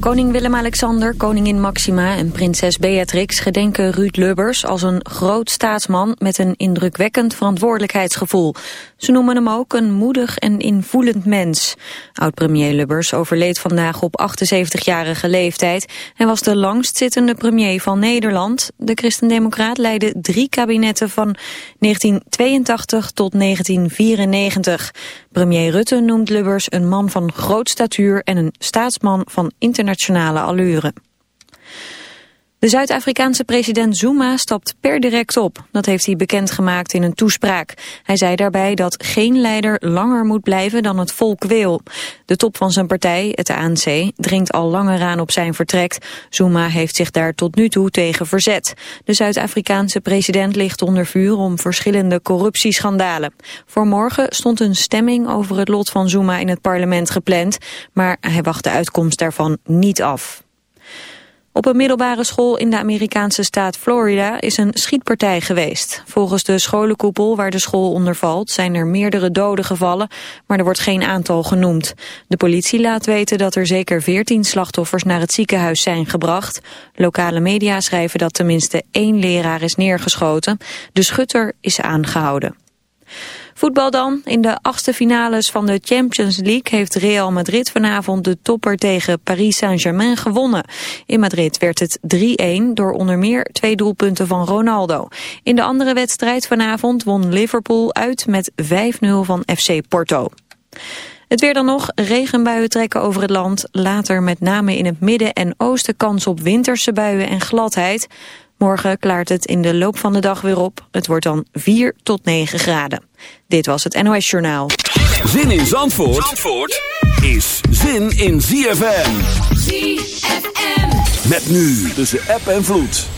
Koning Willem-Alexander, koningin Maxima en prinses Beatrix gedenken Ruud Lubbers als een groot staatsman met een indrukwekkend verantwoordelijkheidsgevoel. Ze noemen hem ook een moedig en invoelend mens. Oud-premier Lubbers overleed vandaag op 78-jarige leeftijd en was de langstzittende premier van Nederland. De christendemocraat leidde drie kabinetten van 1982 tot 1994. Premier Rutte noemt Lubbers een man van groot statuur en een staatsman van internationale allure. De Zuid-Afrikaanse president Zuma stapt per direct op. Dat heeft hij bekendgemaakt in een toespraak. Hij zei daarbij dat geen leider langer moet blijven dan het volk wil. De top van zijn partij, het ANC, dringt al langer aan op zijn vertrek. Zuma heeft zich daar tot nu toe tegen verzet. De Zuid-Afrikaanse president ligt onder vuur om verschillende corruptieschandalen. Voor morgen stond een stemming over het lot van Zuma in het parlement gepland, maar hij wacht de uitkomst daarvan niet af. Op een middelbare school in de Amerikaanse staat Florida is een schietpartij geweest. Volgens de scholenkoepel waar de school onder valt zijn er meerdere doden gevallen, maar er wordt geen aantal genoemd. De politie laat weten dat er zeker 14 slachtoffers naar het ziekenhuis zijn gebracht. Lokale media schrijven dat tenminste één leraar is neergeschoten. De schutter is aangehouden. Voetbal dan. In de achtste finales van de Champions League heeft Real Madrid vanavond de topper tegen Paris Saint-Germain gewonnen. In Madrid werd het 3-1 door onder meer twee doelpunten van Ronaldo. In de andere wedstrijd vanavond won Liverpool uit met 5-0 van FC Porto. Het weer dan nog, regenbuien trekken over het land. Later met name in het midden en oosten kans op winterse buien en gladheid. Morgen klaart het in de loop van de dag weer op. Het wordt dan 4 tot 9 graden. Dit was het NOS Journaal. Zin in Zandvoort, Zandvoort is zin in ZFM. ZFM. Met nu tussen app en vloed.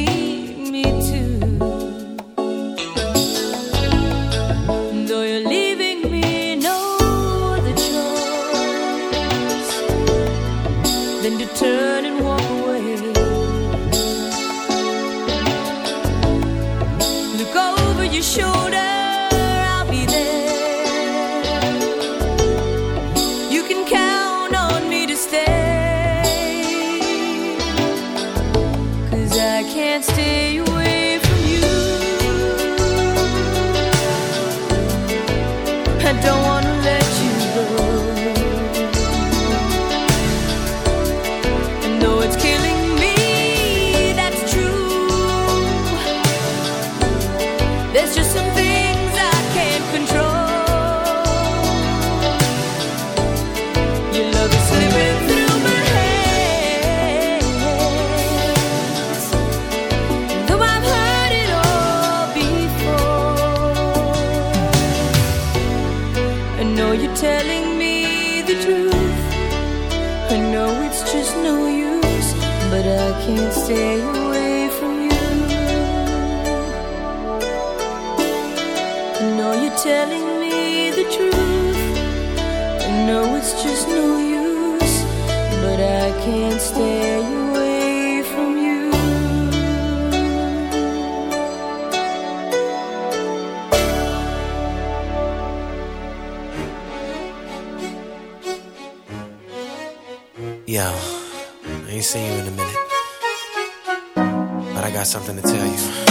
telling me the truth. I know it's just no use, but I can't stay away from you. Yo, I ain't seen you in a minute, but I got something to tell you.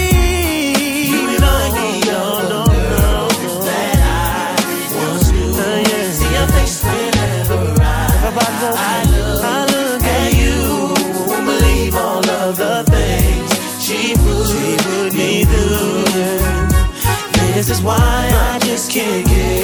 why I just can't get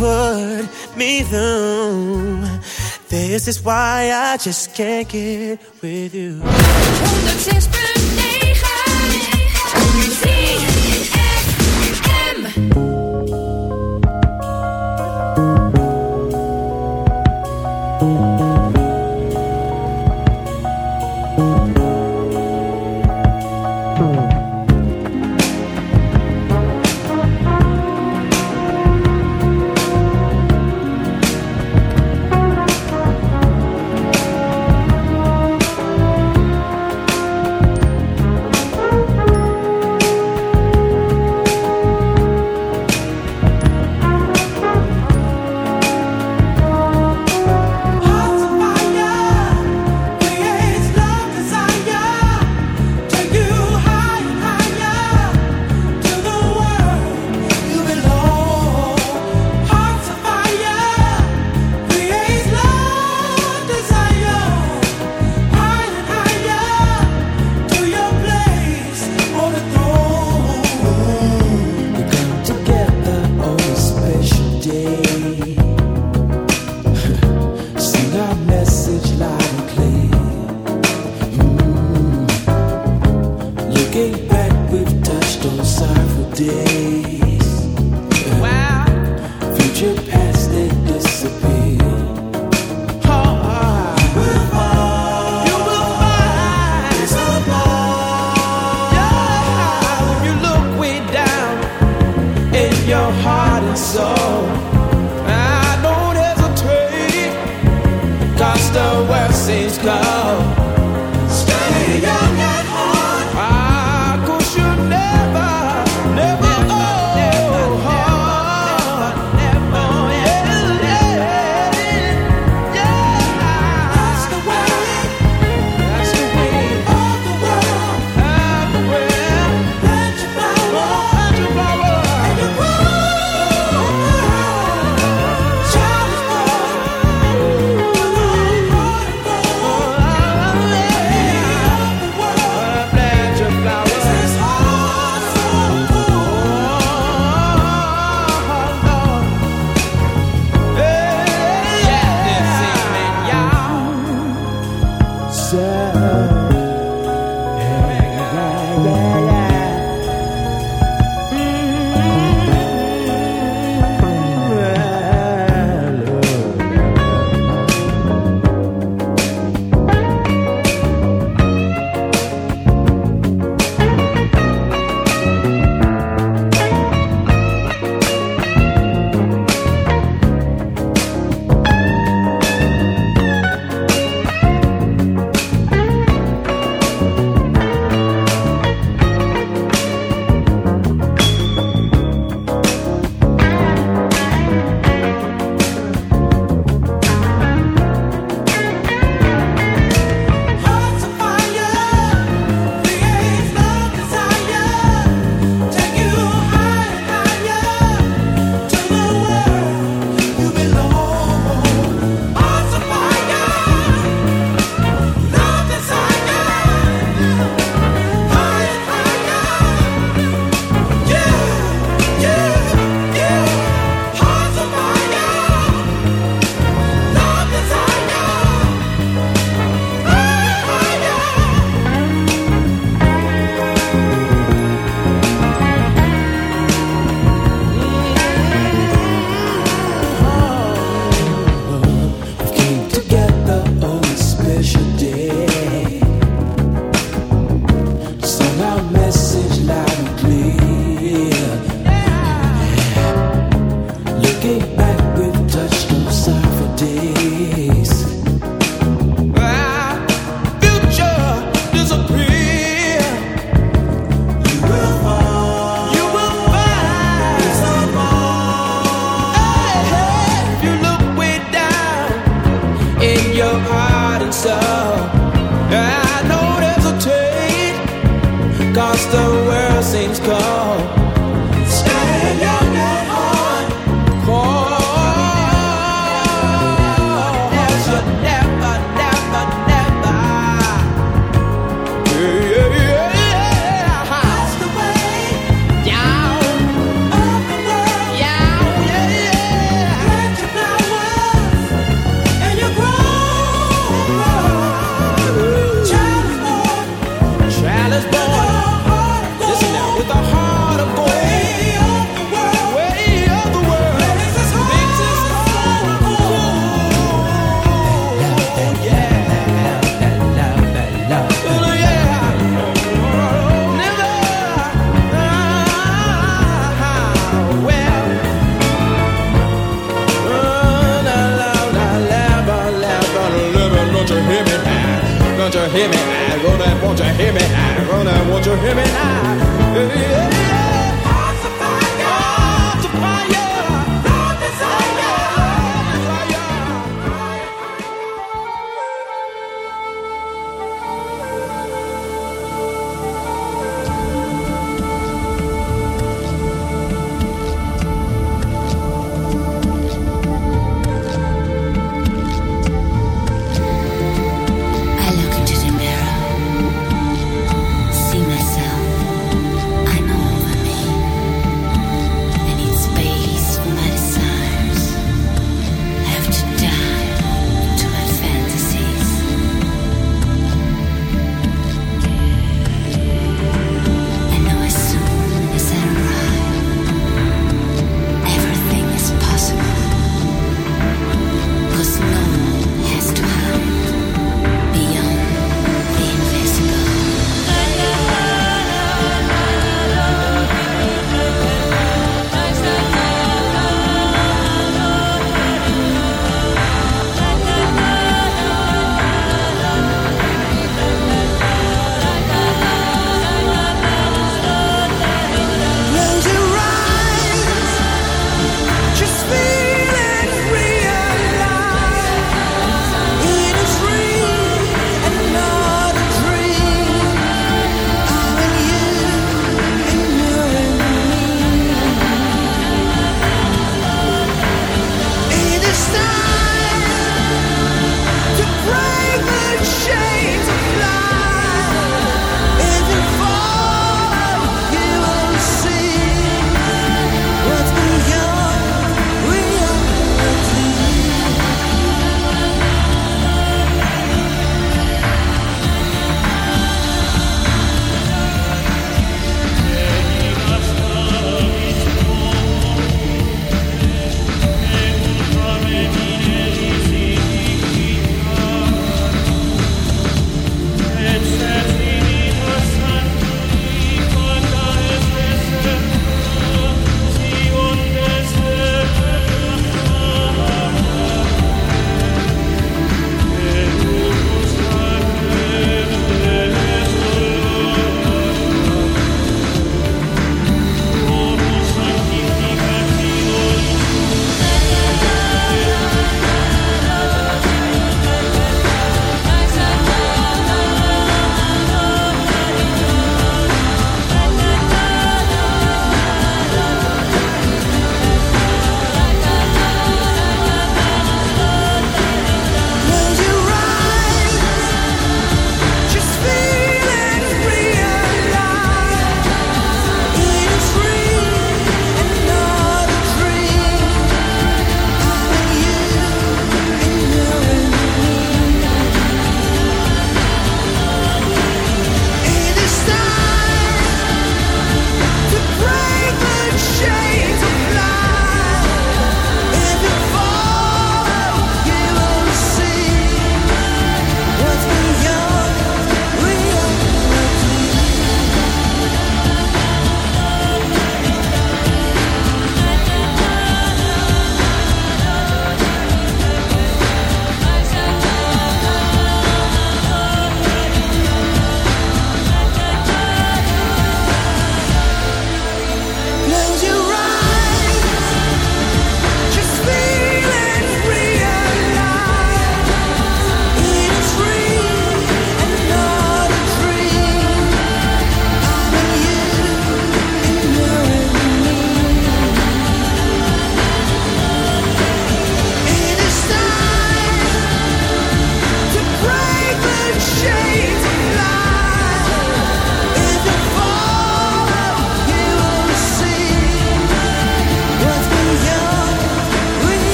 would, me through. This is why I just can't get with you.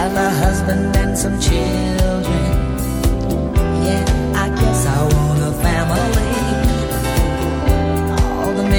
Have a husband and some children. Yeah,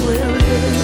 will do.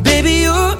baby, you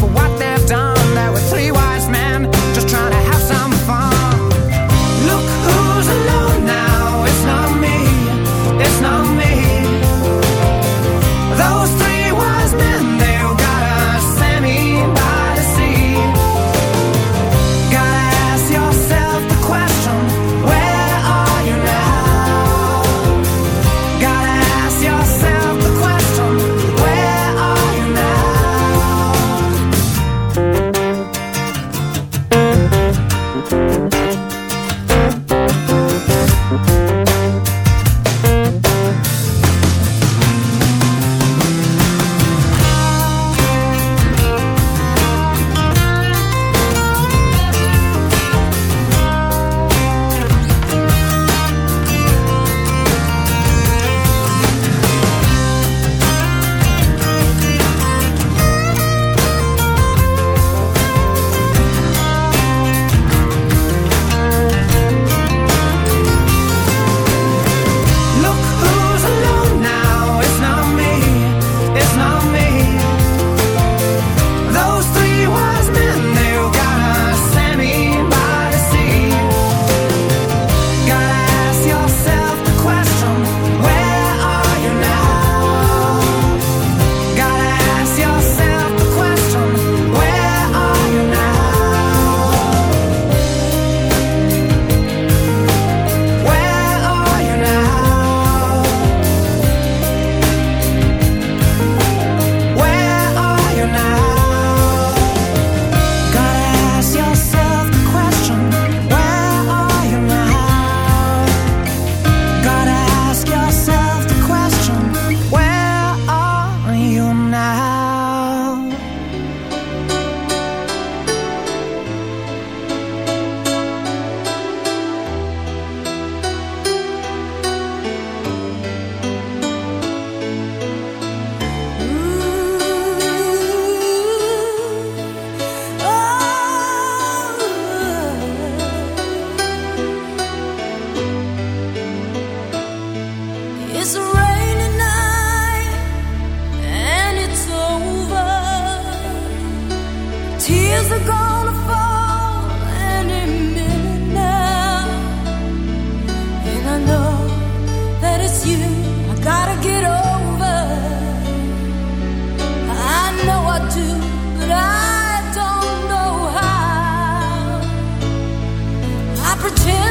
to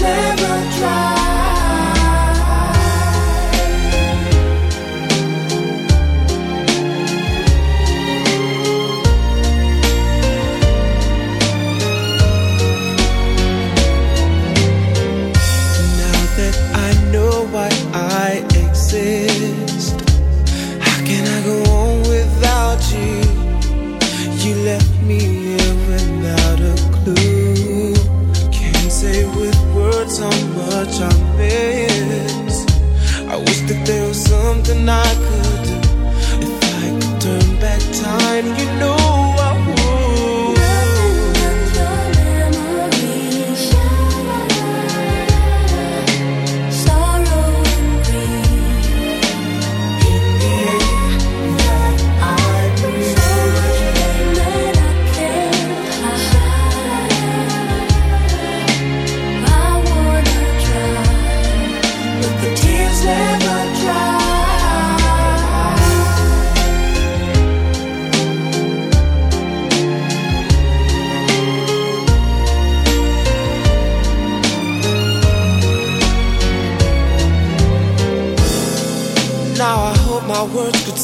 never try.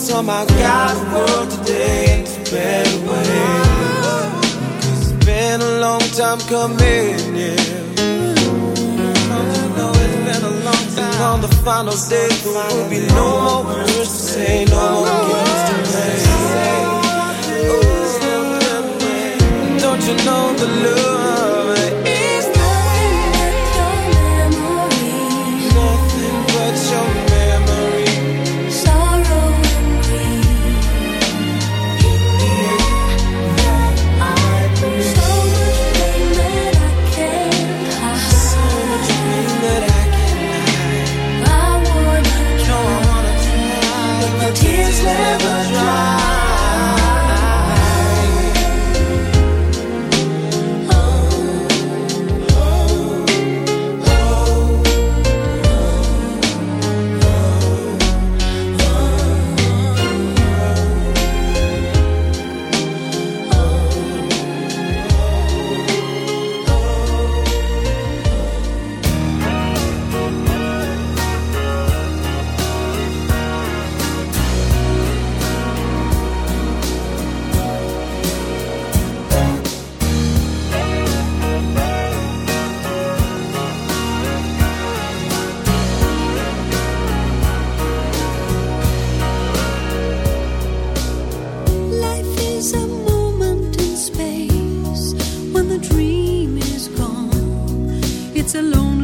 This time I got the world today in a better way. It's been a long time coming, yeah. Don't you know it's been a long time? And on the final day, there will be no more words to say, no more games to play. Don't you know the love? lonely